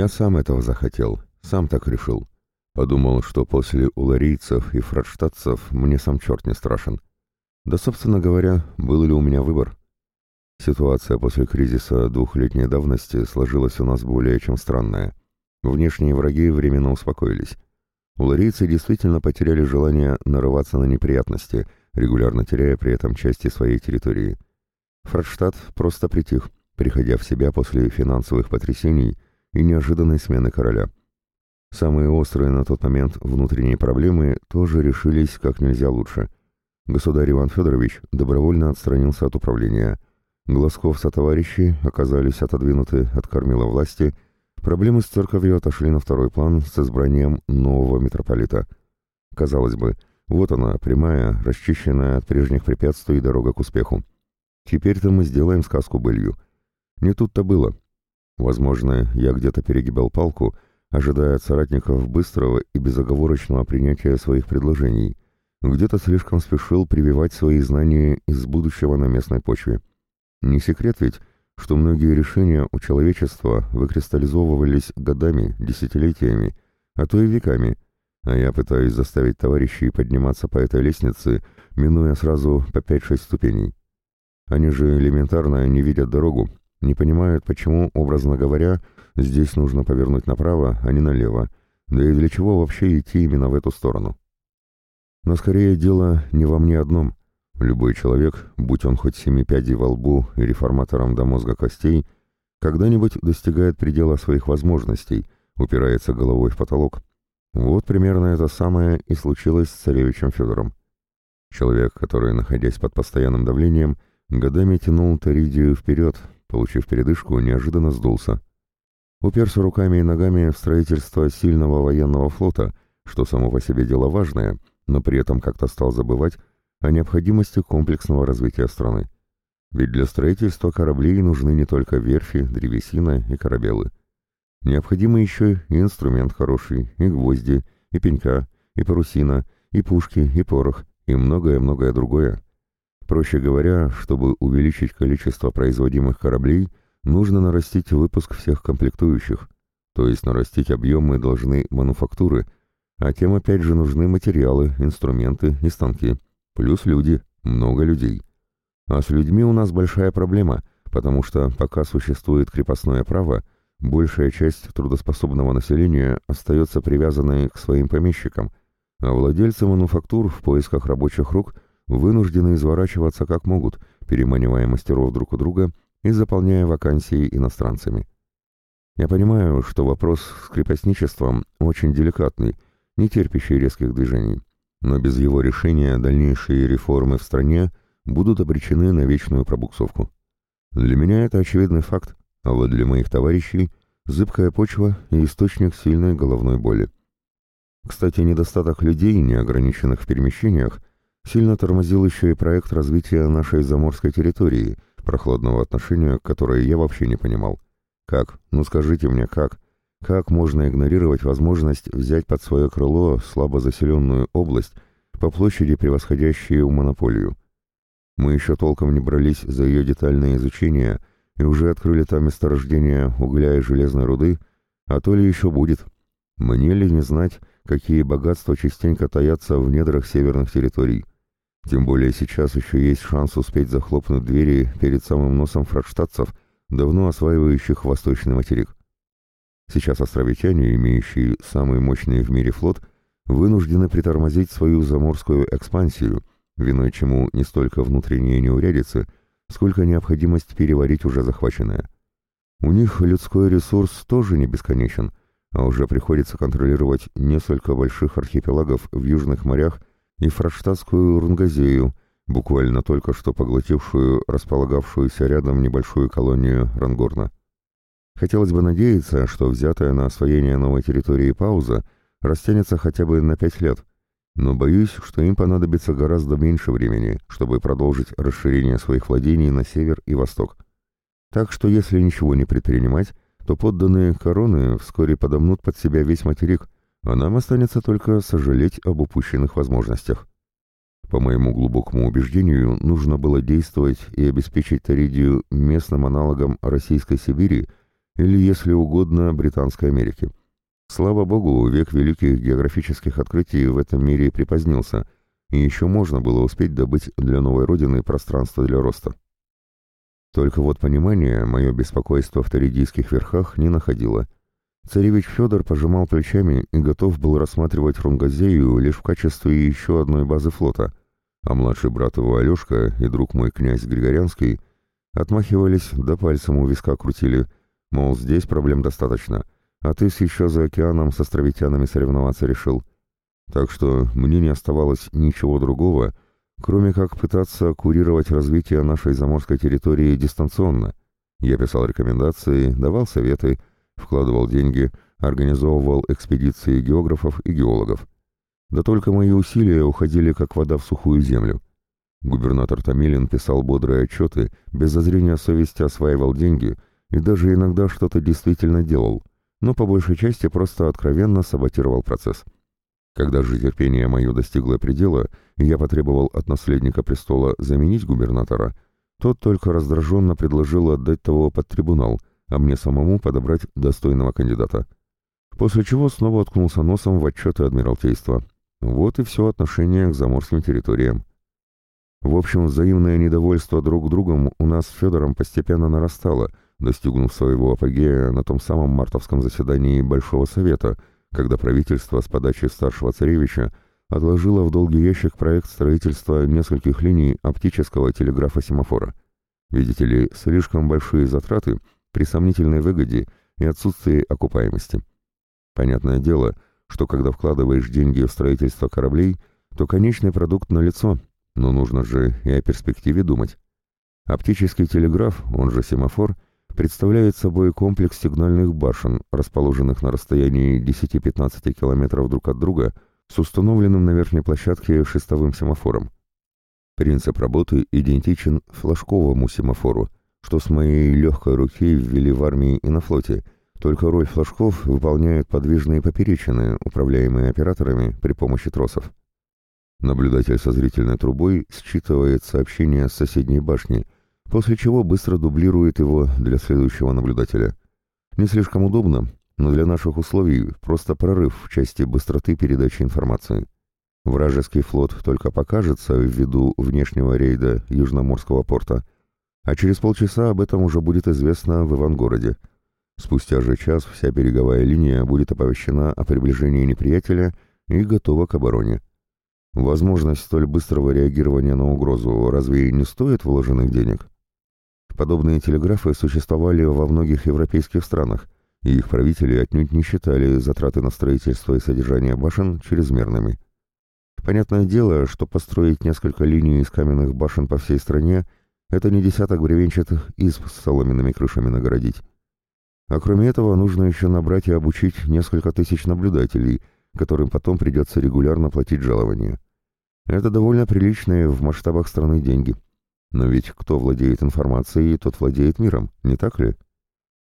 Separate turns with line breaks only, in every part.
Я сам этого захотел, сам так решил. Подумал, что после уларийцев и фрадштадцев мне сам черт не страшен. Да, собственно говоря, был ли у меня выбор? Ситуация после кризиса двухлетней давности сложилась у нас более чем странная. Внешние враги временно успокоились. Уларийцы действительно потеряли желание нарываться на неприятности, регулярно теряя при этом части своей территории. Фрадштадт просто притих, приходя в себя после финансовых потрясений и неожиданной смены короля. Самые острые на тот момент внутренние проблемы тоже решились как нельзя лучше. Государь Иван Федорович добровольно отстранился от управления. Глазков со товарищи оказались отодвинуты от кормила власти, проблемы с церковью отошли на второй план с избранием нового митрополита. Казалось бы, вот она, прямая, расчищенная от прежних препятствий дорога к успеху. Теперь-то мы сделаем сказку былью. Не тут-то было. Возможно, я где-то перегибал палку — ожидая от соратников быстрого и безоговорочного принятия своих предложений, где-то слишком спешил прививать свои знания из будущего на местной почве. Не секрет ведь, что многие решения у человечества выкристаллизовывались годами, десятилетиями, а то и веками, а я пытаюсь заставить товарищей подниматься по этой лестнице, минуя сразу по 5-6 ступеней. Они же элементарно не видят дорогу, не понимают, почему, образно говоря, Здесь нужно повернуть направо, а не налево. Да и для чего вообще идти именно в эту сторону? Но скорее дело не во мне одном. Любой человек, будь он хоть семи пядей во лбу и реформатором до мозга костей, когда-нибудь достигает предела своих возможностей, упирается головой в потолок. Вот примерно это самое и случилось с царевичем Федором. Человек, который, находясь под постоянным давлением, годами тянул Торидию вперед, получив передышку, неожиданно сдулся уперся руками и ногами в строительство сильного военного флота, что само по себе дело важное, но при этом как-то стал забывать о необходимости комплексного развития страны. Ведь для строительства кораблей нужны не только верфи, древесина и корабелы. Необходимы еще и инструмент хороший, и гвозди, и пенька, и парусина, и пушки, и порох, и многое-многое другое. Проще говоря, чтобы увеличить количество производимых кораблей – нужно нарастить выпуск всех комплектующих, то есть нарастить объемы должны мануфактуры, а тем опять же нужны материалы, инструменты и станки, плюс люди, много людей. А с людьми у нас большая проблема, потому что пока существует крепостное право, большая часть трудоспособного населения остается привязанной к своим помещикам, а владельцы мануфактур в поисках рабочих рук вынуждены изворачиваться как могут, переманивая мастеров друг у друга и заполняя вакансии иностранцами. Я понимаю, что вопрос с крепостничеством очень деликатный, не терпящий резких движений, но без его решения дальнейшие реформы в стране будут обречены на вечную пробуксовку. Для меня это очевидный факт, а вот для моих товарищей – зыбкая почва и источник сильной головной боли. Кстати, недостаток людей, неограниченных в перемещениях, сильно тормозил еще и проект развития нашей заморской территории – прохладного отношения, которое я вообще не понимал. Как? Ну скажите мне, как? Как можно игнорировать возможность взять под свое крыло слабо заселенную область по площади, превосходящую монополию? Мы еще толком не брались за ее детальное изучение и уже открыли там месторождение угля и железной руды, а то ли еще будет. Мне ли не знать, какие богатства частенько таятся в недрах северных территорий? Тем более сейчас еще есть шанс успеть захлопнуть двери перед самым носом фрадштадцев, давно осваивающих восточный материк. Сейчас островитяне, имеющие самый мощный в мире флот, вынуждены притормозить свою заморскую экспансию, виной чему не столько внутренние неурядицы, сколько необходимость переварить уже захваченное. У них людской ресурс тоже не бесконечен, а уже приходится контролировать несколько больших архипелагов в южных морях и фрадштадтскую Рунгазею, буквально только что поглотившую располагавшуюся рядом небольшую колонию Рангорна. Хотелось бы надеяться, что взятая на освоение новой территории пауза растянется хотя бы на пять лет, но боюсь, что им понадобится гораздо меньше времени, чтобы продолжить расширение своих владений на север и восток. Так что если ничего не предпринимать, то подданные короны вскоре подомнут под себя весь материк – а нам останется только сожалеть об упущенных возможностях. По моему глубокому убеждению, нужно было действовать и обеспечить Торидию местным аналогом Российской Сибири или, если угодно, Британской Америки. Слава богу, век великих географических открытий в этом мире припозднился, и еще можно было успеть добыть для новой родины пространство для роста. Только вот понимание мое беспокойство в Торидийских верхах не находило. Царевич Федор пожимал плечами и готов был рассматривать Рунгазею лишь в качестве еще одной базы флота, а младший брат его Алешка и друг мой князь Григорянский отмахивались, да пальцем у виска крутили, мол, здесь проблем достаточно, а ты с еще за океаном с островитянами соревноваться решил. Так что мне не оставалось ничего другого, кроме как пытаться курировать развитие нашей заморской территории дистанционно. Я писал рекомендации, давал советы, вкладывал деньги, организовывал экспедиции географов и геологов. Да только мои усилия уходили как вода в сухую землю. Губернатор Томилин писал бодрые отчеты, без зазрения совести осваивал деньги и даже иногда что-то действительно делал, но по большей части просто откровенно саботировал процесс. Когда же терпение мое достигло предела, и я потребовал от наследника престола заменить губернатора, тот только раздраженно предложил отдать того под трибунал, а мне самому подобрать достойного кандидата. После чего снова уткнулся носом в отчеты Адмиралтейства. Вот и все отношение к заморским территориям. В общем, взаимное недовольство друг другом у нас с Федором постепенно нарастало, достигнув своего апогея на том самом мартовском заседании Большого Совета – когда правительство с подачи старшего царевича отложило в долгий ящик проект строительства нескольких линий оптического телеграфа-семафора. Видите ли, слишком большие затраты при сомнительной выгоде и отсутствии окупаемости. Понятное дело, что когда вкладываешь деньги в строительство кораблей, то конечный продукт налицо, но нужно же и о перспективе думать. Оптический телеграф, он же семафор – представляет собой комплекс сигнальных башен, расположенных на расстоянии 10-15 километров друг от друга, с установленным на верхней площадке шестовым семафором. Принцип работы идентичен флажковому семафору, что с моей легкой руки ввели в армии и на флоте, только роль флажков выполняют подвижные поперечины, управляемые операторами при помощи тросов. Наблюдатель со зрительной трубой считывает сообщение с соседней башни – после чего быстро дублирует его для следующего наблюдателя. Не слишком удобно, но для наших условий просто прорыв в части быстроты передачи информации. Вражеский флот только покажется ввиду внешнего рейда Южноморского порта, а через полчаса об этом уже будет известно в Ивангороде. Спустя же час вся береговая линия будет оповещена о приближении неприятеля и готова к обороне. Возможность столь быстрого реагирования на угрозу разве не стоит вложенных денег? Подобные телеграфы существовали во многих европейских странах, и их правители отнюдь не считали затраты на строительство и содержание башен чрезмерными. Понятное дело, что построить несколько линий из каменных башен по всей стране – это не десяток бревенчатых изб с соломенными крышами нагородить. А кроме этого нужно еще набрать и обучить несколько тысяч наблюдателей, которым потом придется регулярно платить жалования. Это довольно приличные в масштабах страны деньги – но ведь кто владеет информацией, тот владеет миром, не так ли?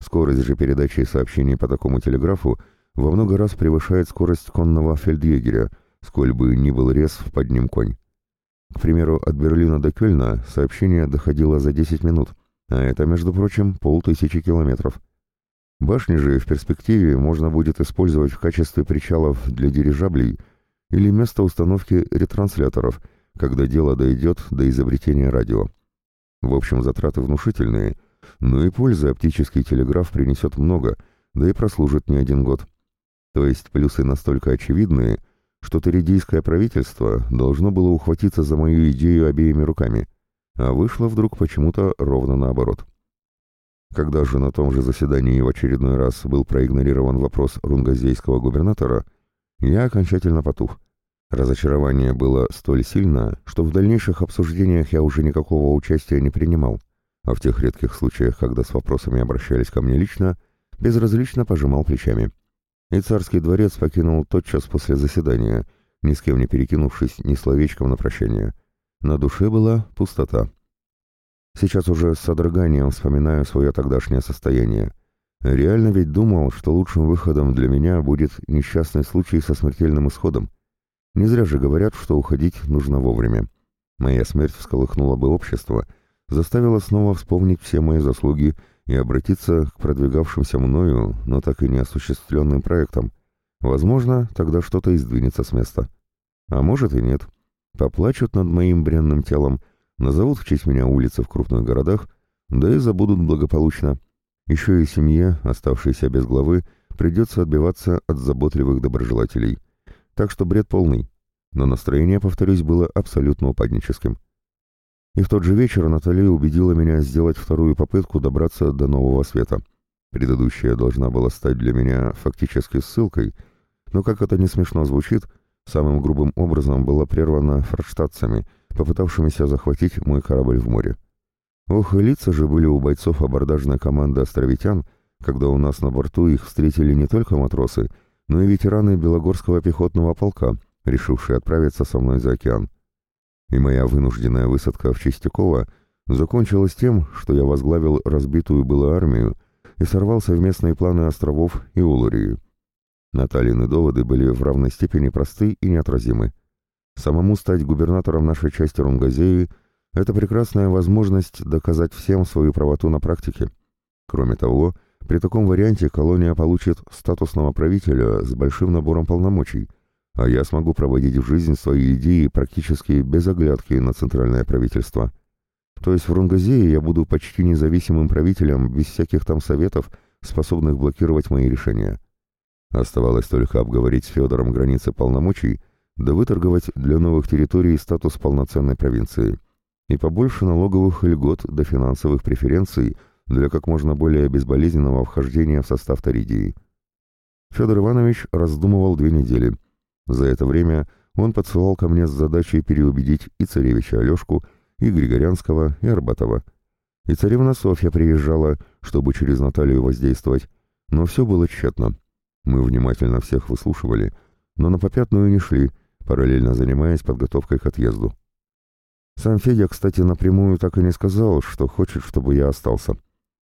Скорость же передачи сообщений по такому телеграфу во много раз превышает скорость конного фельдъегеря, сколь бы ни был рез под ним конь. К примеру, от Берлина до Кёльна сообщение доходило за 10 минут, а это, между прочим, полтысячи километров. Башни же в перспективе можно будет использовать в качестве причалов для дирижаблей или место установки ретрансляторов – когда дело дойдет до изобретения радио. В общем, затраты внушительные, но и пользы оптический телеграф принесет много, да и прослужит не один год. То есть плюсы настолько очевидные, что Теридийское правительство должно было ухватиться за мою идею обеими руками, а вышло вдруг почему-то ровно наоборот. Когда же на том же заседании в очередной раз был проигнорирован вопрос рунгазейского губернатора, я окончательно потух. Разочарование было столь сильно, что в дальнейших обсуждениях я уже никакого участия не принимал, а в тех редких случаях, когда с вопросами обращались ко мне лично, безразлично пожимал плечами. И царский дворец покинул тотчас после заседания, ни с кем не перекинувшись ни словечком на прощание. На душе была пустота. Сейчас уже с содроганием вспоминаю свое тогдашнее состояние. Реально ведь думал, что лучшим выходом для меня будет несчастный случай со смертельным исходом. Не зря же говорят, что уходить нужно вовремя. Моя смерть всколыхнула бы общество, заставила снова вспомнить все мои заслуги и обратиться к продвигавшимся мною, но так и не осуществленным проектам. Возможно, тогда что-то и сдвинется с места. А может и нет. Поплачут над моим бренным телом, назовут в честь меня улицы в крупных городах, да и забудут благополучно. Еще и семье, оставшейся без главы, придется отбиваться от заботливых доброжелателей. Так что бред полный. Но настроение, повторюсь, было абсолютно упадническим. И в тот же вечер Наталья убедила меня сделать вторую попытку добраться до нового света. Предыдущая должна была стать для меня фактически ссылкой, но, как это не смешно звучит, самым грубым образом была прервана форштадцами, попытавшимися захватить мой корабль в море. Ох, и лица же были у бойцов абордажной команды островитян, когда у нас на борту их встретили не только матросы, но и ветераны Белогорского пехотного полка, решившие отправиться со мной за океан и моя вынужденная высадка в Чистякова закончилась тем, что я возглавил разбитую было армию и сорвал совместные планы островов и Улурии. Наталины доводы были в равной степени просты и неотразимы. Самому стать губернатором нашей части Рунгазеи – это прекрасная возможность доказать всем свою правоту на практике. Кроме того, при таком варианте колония получит статусного правителя с большим набором полномочий – а я смогу проводить в жизнь свои идеи практически без оглядки на центральное правительство. То есть в Рунгазее я буду почти независимым правителем, без всяких там советов, способных блокировать мои решения. Оставалось только обговорить с Федором границы полномочий, да выторговать для новых территорий статус полноценной провинции. И побольше налоговых льгот до финансовых преференций для как можно более безболезненного вхождения в состав Торидии. Федор Иванович раздумывал две недели – за это время он подсылал ко мне с задачей переубедить и царевича Алешку, и Григорянского, и Арбатова. И царевна Софья приезжала, чтобы через Наталью воздействовать, но все было тщетно. Мы внимательно всех выслушивали, но на попятную не шли, параллельно занимаясь подготовкой к отъезду. Сам Федя, кстати, напрямую так и не сказал, что хочет, чтобы я остался.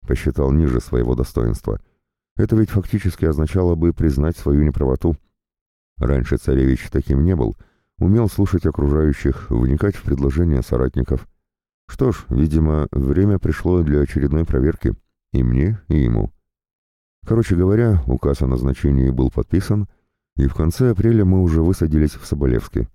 Посчитал ниже своего достоинства. Это ведь фактически означало бы признать свою неправоту — Раньше царевич таким не был, умел слушать окружающих, вникать в предложения соратников. Что ж, видимо, время пришло для очередной проверки. И мне, и ему. Короче говоря, указ о назначении был подписан, и в конце апреля мы уже высадились в Соболевске.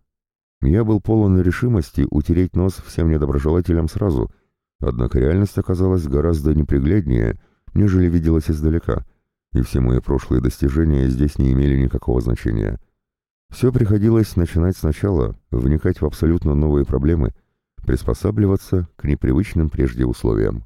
Я был полон решимости утереть нос всем недоброжелателям сразу, однако реальность оказалась гораздо непригляднее, нежели виделась издалека, и все мои прошлые достижения здесь не имели никакого значения. Все приходилось начинать сначала, вникать в абсолютно новые проблемы, приспосабливаться к непривычным прежде условиям.